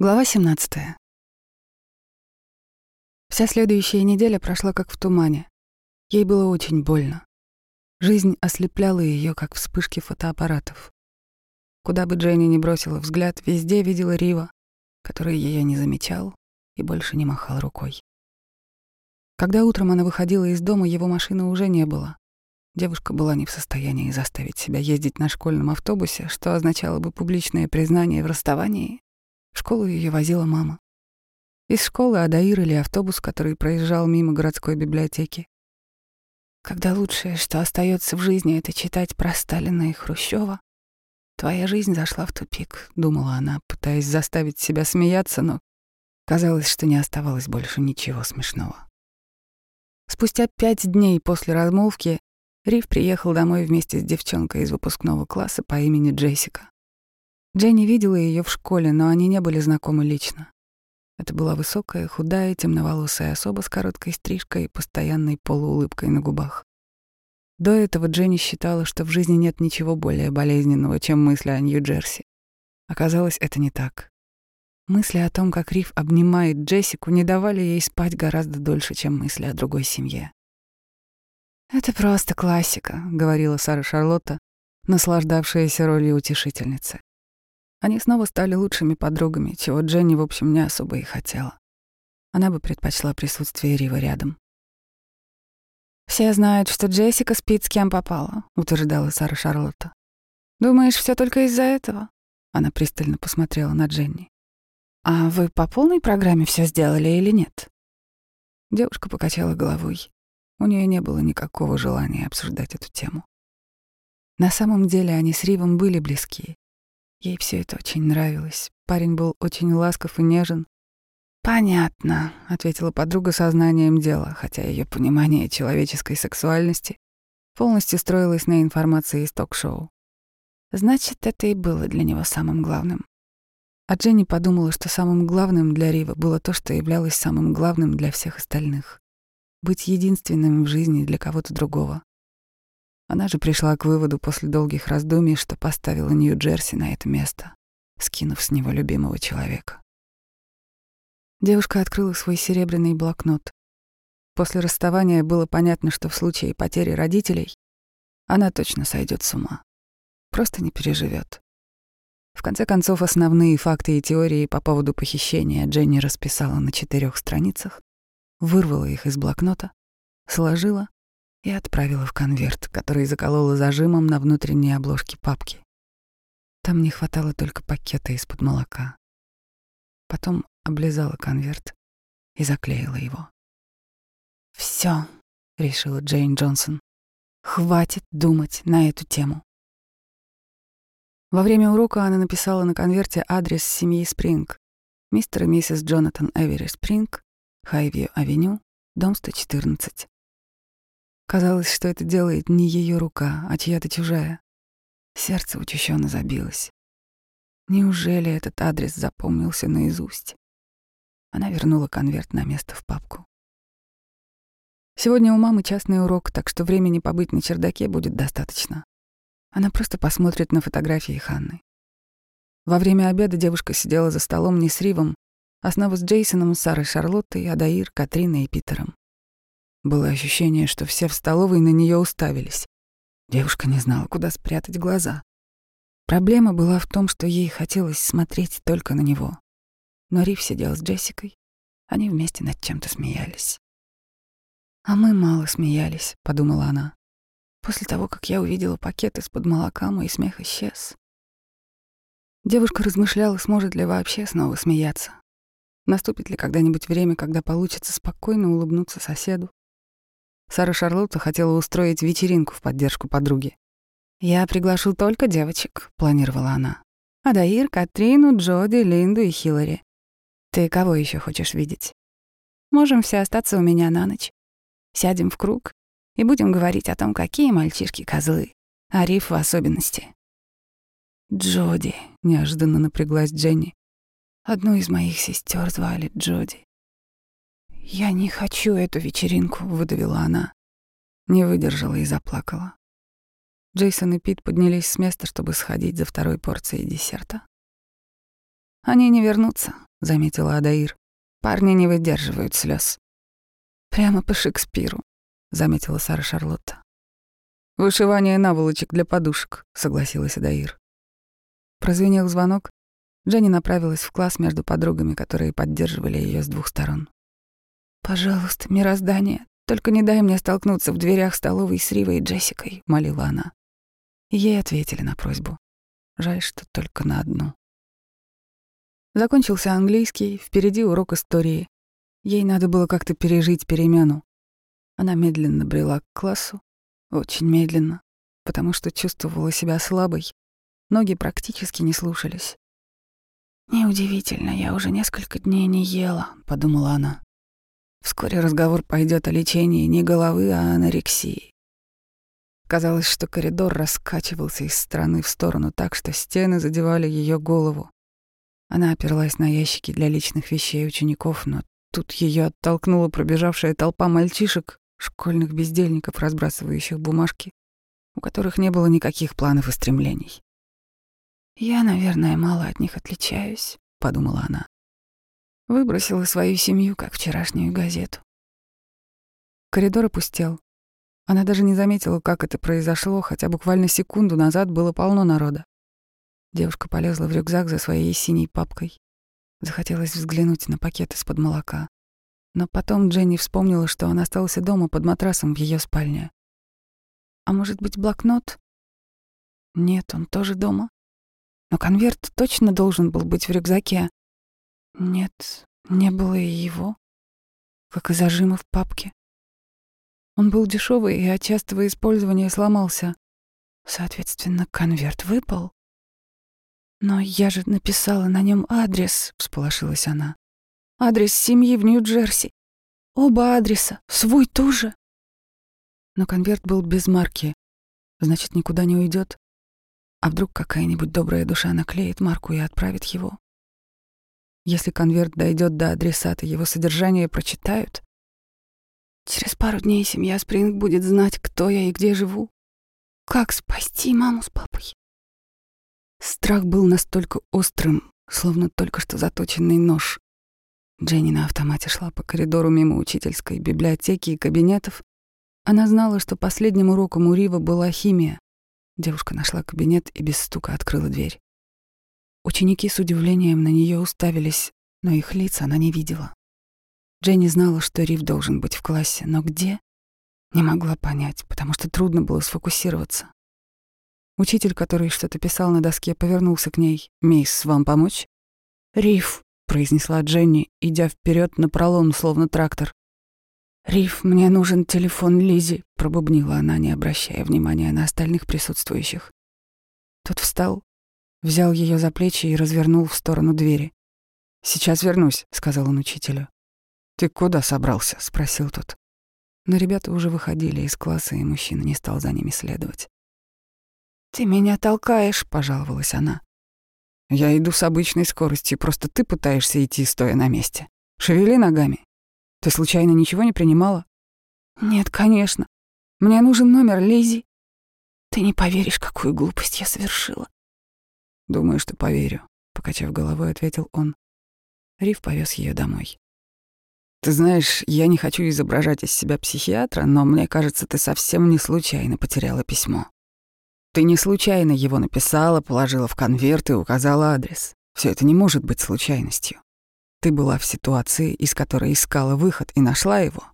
Глава 17. Вся следующая неделя прошла как в тумане. Ей было очень больно. Жизнь ослепляла ее, как вспышки фотоаппаратов. Куда бы Дженни ни бросила взгляд, везде видела Рива, который ее не замечал и больше не махал рукой. Когда утром она выходила из дома, его машины уже не было. Девушка была не в состоянии заставить себя ездить на школьном автобусе, что означало бы публичное признание в расставании в школу ее возила мама. Из школы Адаир автобус, который проезжал мимо городской библиотеки. Когда лучшее, что остается в жизни, это читать про Сталина и Хрущева, твоя жизнь зашла в тупик, думала она, пытаясь заставить себя смеяться, но казалось, что не оставалось больше ничего смешного. Спустя пять дней после размолвки Рив приехал домой вместе с девчонкой из выпускного класса по имени Джессика. Дженни видела ее в школе, но они не были знакомы лично. Это была высокая, худая, темноволосая особа с короткой стрижкой и постоянной полуулыбкой на губах. До этого Дженни считала, что в жизни нет ничего более болезненного, чем мысли о Нью-Джерси. Оказалось, это не так. Мысли о том, как Риф обнимает Джессику, не давали ей спать гораздо дольше, чем мысли о другой семье. «Это просто классика», — говорила Сара Шарлотта, наслаждавшаяся ролью утешительницы. Они снова стали лучшими подругами, чего Дженни, в общем, не особо и хотела. Она бы предпочла присутствие Рива рядом. «Все знают, что Джессика спит с кем попала», — утверждала Сара Шарлотта. «Думаешь, все только из-за этого?» Она пристально посмотрела на Дженни. «А вы по полной программе все сделали или нет?» Девушка покачала головой. У нее не было никакого желания обсуждать эту тему. На самом деле они с Ривом были близки, Ей все это очень нравилось. Парень был очень ласков и нежен. «Понятно», — ответила подруга сознанием дела, хотя ее понимание человеческой сексуальности полностью строилось на информации из ток-шоу. Значит, это и было для него самым главным. А Дженни подумала, что самым главным для Рива было то, что являлось самым главным для всех остальных — быть единственным в жизни для кого-то другого. Она же пришла к выводу после долгих раздумий, что поставила Нью-Джерси на это место, скинув с него любимого человека. Девушка открыла свой серебряный блокнот. После расставания было понятно, что в случае потери родителей она точно сойдет с ума. Просто не переживет. В конце концов, основные факты и теории по поводу похищения Дженни расписала на четырех страницах, вырвала их из блокнота, сложила и отправила в конверт, который заколола зажимом на внутренней обложке папки. Там не хватало только пакета из-под молока. Потом облизала конверт и заклеила его. Все, решила Джейн Джонсон. «Хватит думать на эту тему». Во время урока она написала на конверте адрес семьи Спринг, мистер и миссис Джонатан Эвери Спринг, Хайвью-авеню, дом 114. Казалось, что это делает не ее рука, а чья-то чужая. Сердце учащенно забилось. Неужели этот адрес запомнился наизусть? Она вернула конверт на место в папку. Сегодня у мамы частный урок, так что времени побыть на чердаке будет достаточно. Она просто посмотрит на фотографии Ханны. Во время обеда девушка сидела за столом не с Ривом, а снова с Джейсоном, Сарой Шарлоттой, Адаир, Катриной и Питером. Было ощущение, что все в столовой на нее уставились. Девушка не знала, куда спрятать глаза. Проблема была в том, что ей хотелось смотреть только на него. Но Рив сидел с Джессикой. Они вместе над чем-то смеялись. «А мы мало смеялись», — подумала она. После того, как я увидела пакет из-под молока, мой смех исчез. Девушка размышляла, сможет ли вообще снова смеяться. Наступит ли когда-нибудь время, когда получится спокойно улыбнуться соседу, Сара Шарлотта хотела устроить вечеринку в поддержку подруги. «Я приглашу только девочек», — планировала она. «Адаир, Катрину, Джоди, Линду и Хиллари. Ты кого еще хочешь видеть? Можем все остаться у меня на ночь. Сядем в круг и будем говорить о том, какие мальчишки козлы, а Риф в особенности». «Джоди», — неожиданно напряглась Дженни. «Одну из моих сестер звали Джоди. «Я не хочу эту вечеринку», — выдавила она. Не выдержала и заплакала. Джейсон и Пит поднялись с места, чтобы сходить за второй порцией десерта. «Они не вернутся», — заметила Адаир. «Парни не выдерживают слез. «Прямо по Шекспиру», — заметила Сара Шарлотта. «Вышивание наволочек для подушек», — согласилась Адаир. Прозвенел звонок. Дженни направилась в класс между подругами, которые поддерживали ее с двух сторон. «Пожалуйста, мироздание, только не дай мне столкнуться в дверях столовой с Ривой и Джессикой», — молила она. Ей ответили на просьбу. Жаль, что только на одну. Закончился английский, впереди урок истории. Ей надо было как-то пережить перемену. Она медленно брела к классу, очень медленно, потому что чувствовала себя слабой. Ноги практически не слушались. «Неудивительно, я уже несколько дней не ела», — подумала она. Вскоре разговор пойдет о лечении не головы, а анорексии. Казалось, что коридор раскачивался из стороны в сторону так, что стены задевали ее голову. Она оперлась на ящики для личных вещей учеников, но тут ее оттолкнула пробежавшая толпа мальчишек, школьных бездельников, разбрасывающих бумажки, у которых не было никаких планов и стремлений. «Я, наверное, мало от них отличаюсь», — подумала она. Выбросила свою семью, как вчерашнюю газету. Коридор опустел. Она даже не заметила, как это произошло, хотя буквально секунду назад было полно народа. Девушка полезла в рюкзак за своей синей папкой. Захотелось взглянуть на пакет из-под молока. Но потом Дженни вспомнила, что он остался дома под матрасом в ее спальне. А может быть, блокнот? Нет, он тоже дома. Но конверт точно должен был быть в рюкзаке. Нет, не было и его, как и зажима в папке. Он был дешевый и от частого использования сломался. Соответственно, конверт выпал. «Но я же написала на нем адрес», — всполошилась она. «Адрес семьи в Нью-Джерси. Оба адреса, свой тоже». Но конверт был без марки, значит, никуда не уйдет. А вдруг какая-нибудь добрая душа наклеит марку и отправит его? Если конверт дойдет до адресата, его содержание прочитают, Через пару дней семья Спринг будет знать, кто я и где живу. Как спасти маму с папой? Страх был настолько острым, словно только что заточенный нож. Дженни на автомате шла по коридору мимо учительской библиотеки и кабинетов. Она знала, что последним уроком у Рива была химия. Девушка нашла кабинет и без стука открыла дверь. Ученики с удивлением на нее уставились, но их лица она не видела. Дженни знала, что Рив должен быть в классе, но где? Не могла понять, потому что трудно было сфокусироваться. Учитель, который что-то писал на доске, повернулся к ней. «Мисс, вам помочь?» «Риф», — произнесла Дженни, идя вперед на пролом, словно трактор. «Риф, мне нужен телефон Лизи», — пробубнила она, не обращая внимания на остальных присутствующих. Тот встал, взял ее за плечи и развернул в сторону двери. «Сейчас вернусь», — сказал он учителю. «Ты куда собрался?» — спросил тот. Но ребята уже выходили из класса, и мужчина не стал за ними следовать. «Ты меня толкаешь», — пожаловалась она. «Я иду с обычной скоростью, просто ты пытаешься идти, стоя на месте. Шевели ногами. Ты случайно ничего не принимала?» «Нет, конечно. Мне нужен номер Лизи. Ты не поверишь, какую глупость я совершила». «Думаю, что поверю», — покачав головой, ответил он. Риф повез ее домой. Ты знаешь, я не хочу изображать из себя психиатра, но мне кажется, ты совсем не случайно потеряла письмо. Ты не случайно его написала, положила в конверт и указала адрес. Все это не может быть случайностью. Ты была в ситуации, из которой искала выход и нашла его.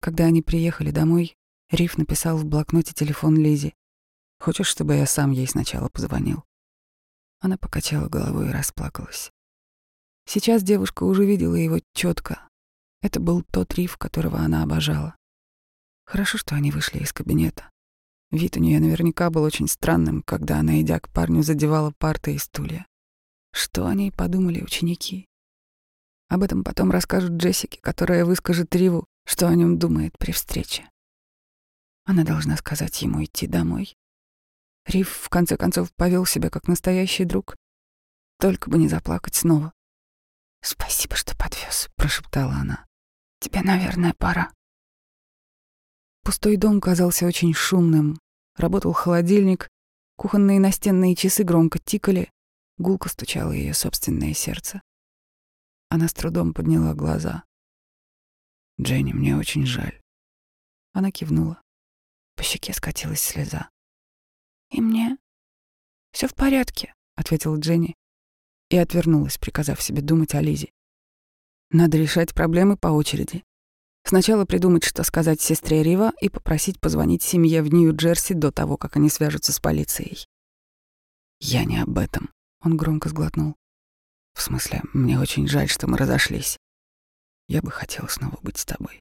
Когда они приехали домой, Риф написал в блокноте телефон Лизе. «Хочешь, чтобы я сам ей сначала позвонил?» Она покачала головой и расплакалась. Сейчас девушка уже видела его четко. Это был тот риф, которого она обожала. Хорошо, что они вышли из кабинета. Вид у нее наверняка был очень странным, когда она, идя к парню, задевала парты и стулья. Что о ней подумали ученики? Об этом потом расскажут Джессике, которая выскажет Риву, что о нем думает при встрече. Она должна сказать ему идти домой. Рив, в конце концов, повел себя как настоящий друг. Только бы не заплакать снова. «Спасибо, что подвез, прошептала она. «Тебе, наверное, пора». Пустой дом казался очень шумным. Работал холодильник, кухонные настенные часы громко тикали, гулко стучало ее собственное сердце. Она с трудом подняла глаза. «Дженни, мне очень жаль». Она кивнула. По щеке скатилась слеза. «И мне все в порядке», — ответила Дженни и отвернулась, приказав себе думать о Лизе. Надо решать проблемы по очереди. Сначала придумать, что сказать сестре Рива, и попросить позвонить семье в Нью-Джерси до того, как они свяжутся с полицией. «Я не об этом», — он громко сглотнул. «В смысле, мне очень жаль, что мы разошлись. Я бы хотел снова быть с тобой».